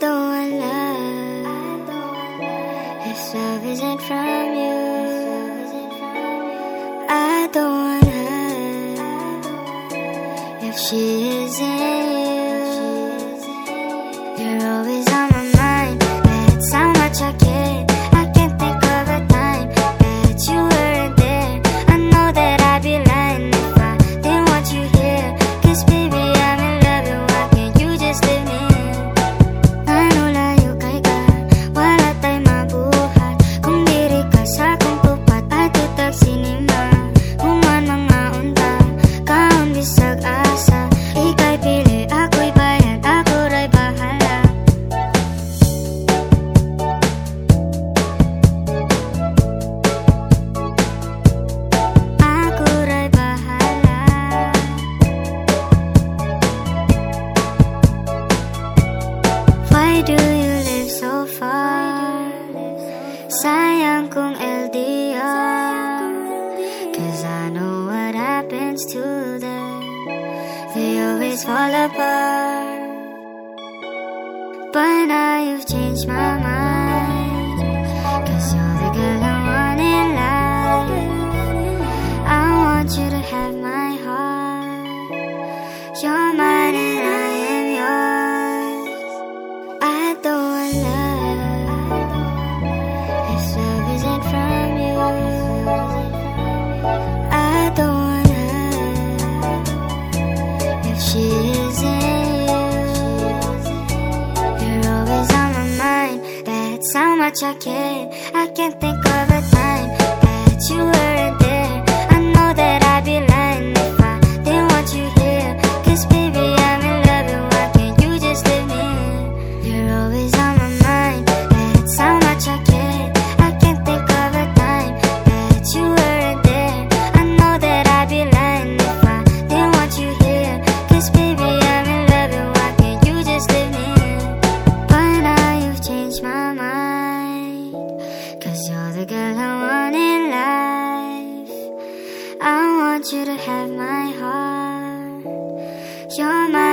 don't want love. If love isn't from you, I don't want her. If she isn't you, you're always. They always fall apart. But now you've changed my mind. Cause you're the girl I want in life. I want you to have my heart. You're mine and I how much I care. I can't think of a time that you weren't there. you're the girl I want in life. I want you to have my heart. You're my